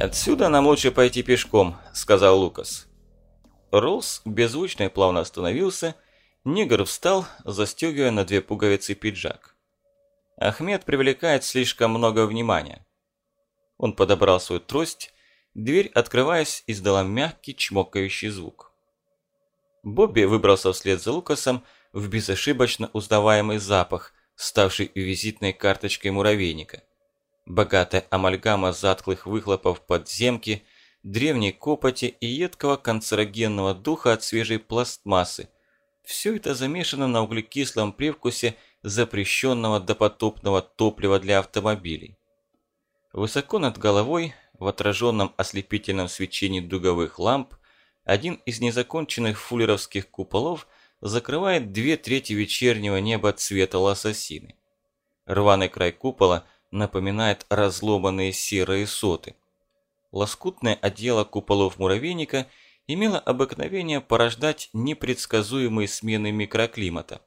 «Отсюда нам лучше пойти пешком», – сказал Лукас. Роллс беззвучно и плавно остановился, негр встал, застегивая на две пуговицы пиджак. Ахмед привлекает слишком много внимания. Он подобрал свою трость, дверь, открываясь, издала мягкий чмокающий звук. Бобби выбрался вслед за Лукасом в безошибочно узнаваемый запах, ставший визитной карточкой муравейника. Богатая амальгама затклых выхлопов подземки, древней копоти и едкого канцерогенного духа от свежей пластмассы. Все это замешано на углекислом привкусе запрещенного допотопного топлива для автомобилей. Высоко над головой, в отраженном ослепительном свечении дуговых ламп, один из незаконченных фуллеровских куполов закрывает две трети вечернего неба цвета лососины. Рваный край купола напоминает разломанные серые соты. Лоскутное одеяло куполов муравейника имело обыкновение порождать непредсказуемые смены микроклимата.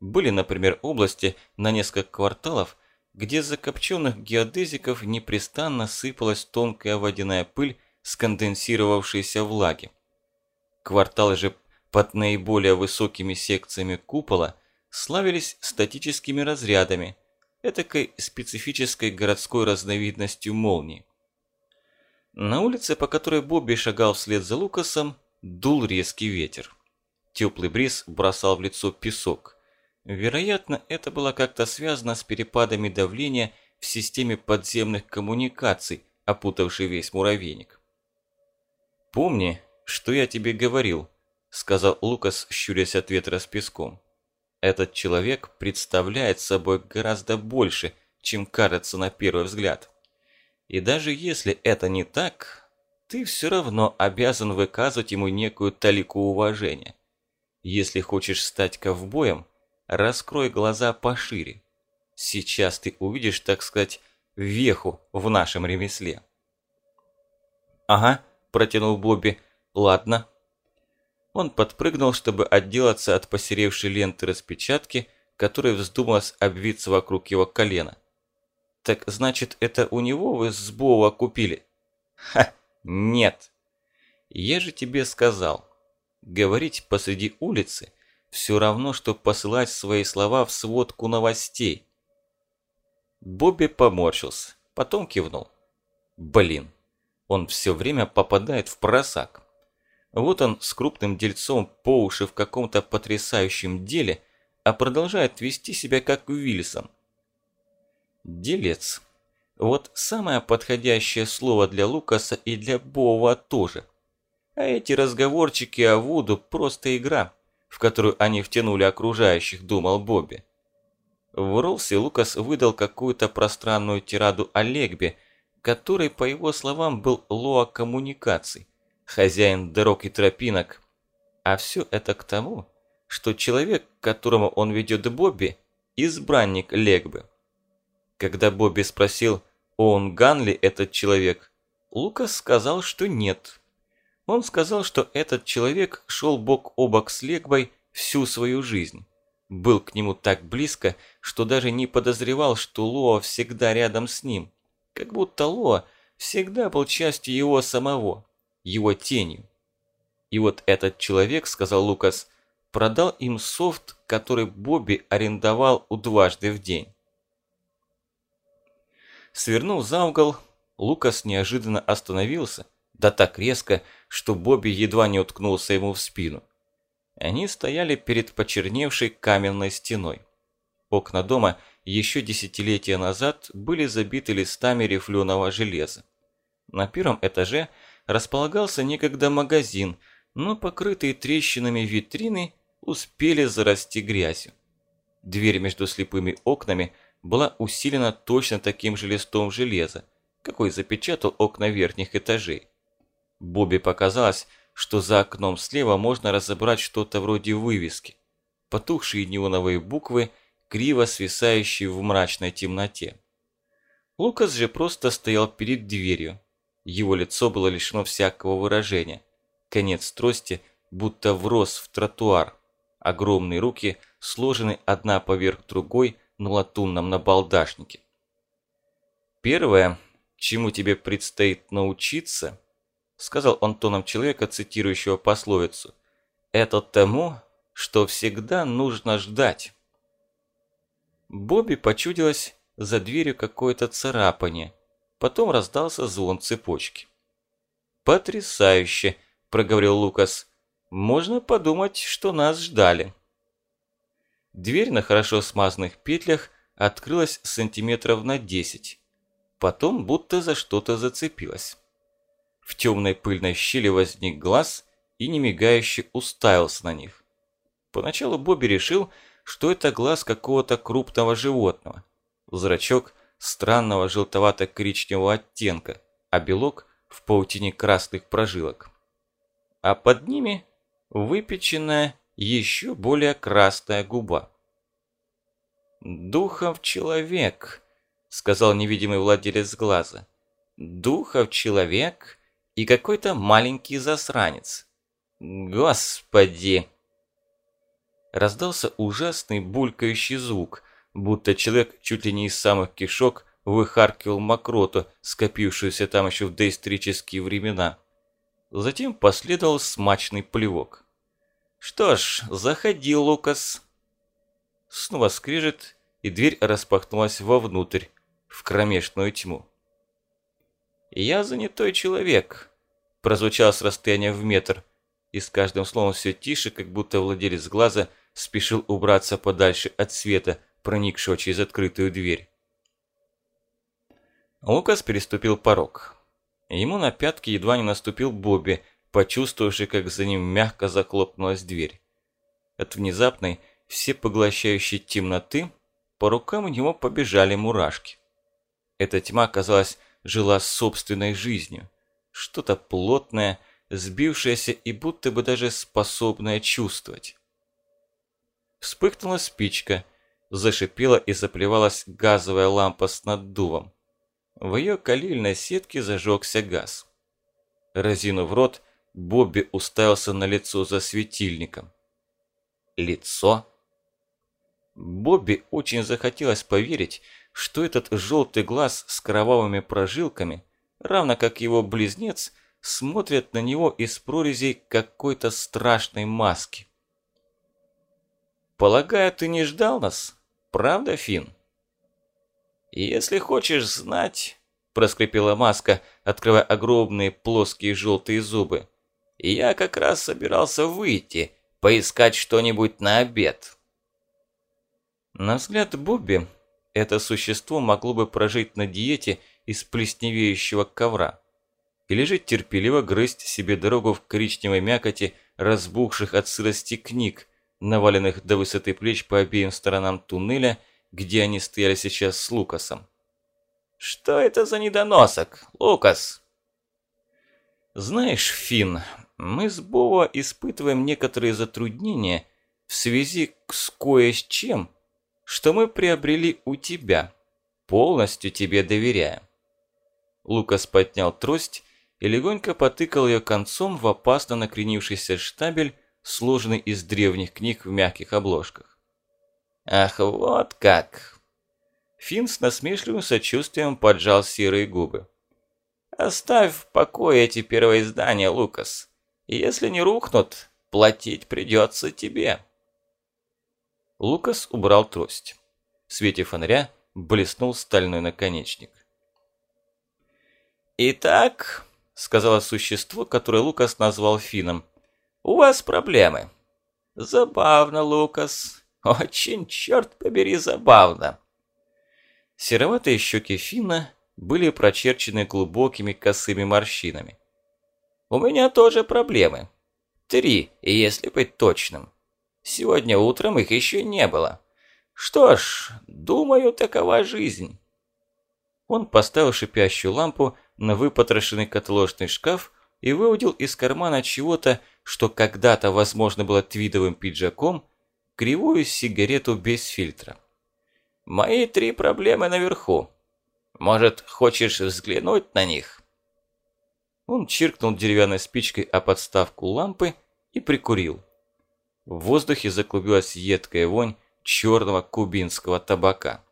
Были, например, области на несколько кварталов, где закопченных геодезиков непрестанно сыпалась тонкая водяная пыль сконденсировавшейся влаги. Кварталы же под наиболее высокими секциями купола славились статическими разрядами, этакой специфической городской разновидностью молнии. На улице, по которой Бобби шагал вслед за Лукасом, дул резкий ветер. Теплый бриз бросал в лицо песок – Вероятно, это было как-то связано с перепадами давления в системе подземных коммуникаций, опутавшей весь муравейник. «Помни, что я тебе говорил», – сказал Лукас, щурясь от ветра с песком. «Этот человек представляет собой гораздо больше, чем кажется на первый взгляд. И даже если это не так, ты все равно обязан выказывать ему некую талику уважения. Если хочешь стать ковбоем – раскрой глаза пошире. Сейчас ты увидишь, так сказать, веху в нашем ремесле. «Ага», – протянул Бобби, – «ладно». Он подпрыгнул, чтобы отделаться от посеревшей ленты распечатки, которая вздумалась обвиться вокруг его колена. «Так значит, это у него вы с Бова купили?» «Ха, нет!» «Я же тебе сказал, говорить посреди улицы – все равно, что посылать свои слова в сводку новостей. Бобби поморщился, потом кивнул. Блин, он все время попадает в просак. Вот он с крупным дельцом по уши в каком-то потрясающем деле, а продолжает вести себя как Вильсон. Делец. Вот самое подходящее слово для Лукаса и для Бова тоже. А эти разговорчики о Вуду просто игра в которую они втянули окружающих, думал Бобби. В Ролсе Лукас выдал какую-то пространную тираду о Легбе, который, по его словам, был лоа коммуникаций, хозяин дорог и тропинок. А все это к тому, что человек, которому он ведет Бобби, избранник Легбы. Когда Бобби спросил, он Ган ли этот человек, Лукас сказал, что нет. Он сказал, что этот человек шел бок о бок с Легбой всю свою жизнь. Был к нему так близко, что даже не подозревал, что Лоа всегда рядом с ним. Как будто Лоа всегда был частью его самого, его тенью. И вот этот человек, сказал Лукас, продал им софт, который Бобби арендовал у дважды в день. Свернув за угол, Лукас неожиданно остановился, да так резко, что Бобби едва не уткнулся ему в спину. Они стояли перед почерневшей каменной стеной. Окна дома еще десятилетия назад были забиты листами рифленого железа. На первом этаже располагался некогда магазин, но покрытые трещинами витрины успели зарасти грязью. Дверь между слепыми окнами была усилена точно таким же листом железа, какой запечатал окна верхних этажей. Бобби показалось, что за окном слева можно разобрать что-то вроде вывески. Потухшие неоновые буквы, криво свисающие в мрачной темноте. Лукас же просто стоял перед дверью. Его лицо было лишено всякого выражения. Конец трости будто врос в тротуар. Огромные руки сложены одна поверх другой на латунном набалдашнике. Первое, чему тебе предстоит научиться, сказал он тоном человека, цитирующего пословицу, это тому, что всегда нужно ждать. Бобби почудилось за дверью какое-то царапание, потом раздался звон цепочки. «Потрясающе!» – проговорил Лукас. «Можно подумать, что нас ждали». Дверь на хорошо смазанных петлях открылась сантиметров на десять. Потом будто за что-то зацепилась. В темной пыльной щели возник глаз и немигающе уставился на них. Поначалу Бобби решил, что это глаз какого-то крупного животного. Зрачок странного желтовато-коричневого оттенка, а белок в паутине красных прожилок. А под ними выпеченная еще более красная губа. «Духов человек», — сказал невидимый владелец глаза. «Духов человек и какой-то маленький засранец. Господи!» Раздался ужасный булькающий звук, будто человек чуть ли не из самых кишок выхаркивал мокроту, скопившуюся там еще в доисторические времена. Затем последовал смачный плевок. «Что ж, заходи, Лукас!» Снова скрежет, и дверь распахнулась вовнутрь, в кромешную тьму. «Я занятой человек», – прозвучало с расстояния в метр, и с каждым словом все тише, как будто владелец глаза спешил убраться подальше от света, проникшего через открытую дверь. Лукас переступил порог. Ему на пятки едва не наступил Бобби, почувствовавший, как за ним мягко захлопнулась дверь. От внезапной, всепоглощающей темноты по рукам у него побежали мурашки. Эта тьма, казалось, жила собственной жизнью. Что-то плотное, сбившееся и будто бы даже способное чувствовать. Вспыхнула спичка, зашипела и заплевалась газовая лампа с наддувом. В ее калильной сетке зажегся газ. Разинув рот, Бобби уставился на лицо за светильником. Лицо? Бобби очень захотелось поверить, что этот желтый глаз с кровавыми прожилками, равно как его близнец, смотрят на него из прорезей какой-то страшной маски. «Полагаю, ты не ждал нас, правда, Финн?» «Если хочешь знать...» – проскрипела маска, открывая огромные плоские желтые зубы. «Я как раз собирался выйти, поискать что-нибудь на обед». На взгляд Бобби, это существо могло бы прожить на диете из плесневеющего ковра или же терпеливо грызть себе дорогу в коричневой мякоти разбухших от сырости книг, наваленных до высоты плеч по обеим сторонам туннеля – где они стояли сейчас с Лукасом. «Что это за недоносок, Лукас?» «Знаешь, Финн, мы с Бова испытываем некоторые затруднения в связи с кое с чем, что мы приобрели у тебя, полностью тебе доверяя». Лукас поднял трость и легонько потыкал ее концом в опасно накренившийся штабель, сложенный из древних книг в мягких обложках. Ах, вот как. Финн с насмешливым сочувствием поджал серые губы. Оставь в покое эти первые издания, Лукас. Если не рухнут, платить придется тебе. Лукас убрал трость. В свете фонаря блеснул стальной наконечник. «Итак», — сказала существо, которое Лукас назвал Фином, — «у вас проблемы». «Забавно, Лукас. Очень, черт побери, забавно. Сероватые щеки Финна были прочерчены глубокими косыми морщинами. У меня тоже проблемы. Три, если быть точным. Сегодня утром их еще не было. Что ж, думаю, такова жизнь. Он поставил шипящую лампу на выпотрошенный котложный шкаф и выудил из кармана чего-то, что когда-то, возможно, было твидовым пиджаком, кривую сигарету без фильтра. «Мои три проблемы наверху. Может, хочешь взглянуть на них?» Он чиркнул деревянной спичкой о подставку лампы и прикурил. В воздухе заклубилась едкая вонь черного кубинского табака.